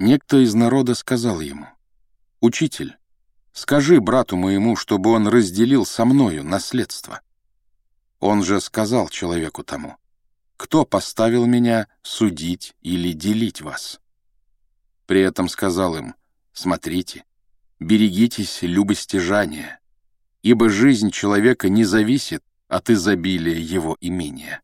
Некто из народа сказал ему, «Учитель, скажи брату моему, чтобы он разделил со мною наследство». Он же сказал человеку тому, «Кто поставил меня судить или делить вас?» При этом сказал им, «Смотрите, берегитесь любостяжания, ибо жизнь человека не зависит от изобилия его имения».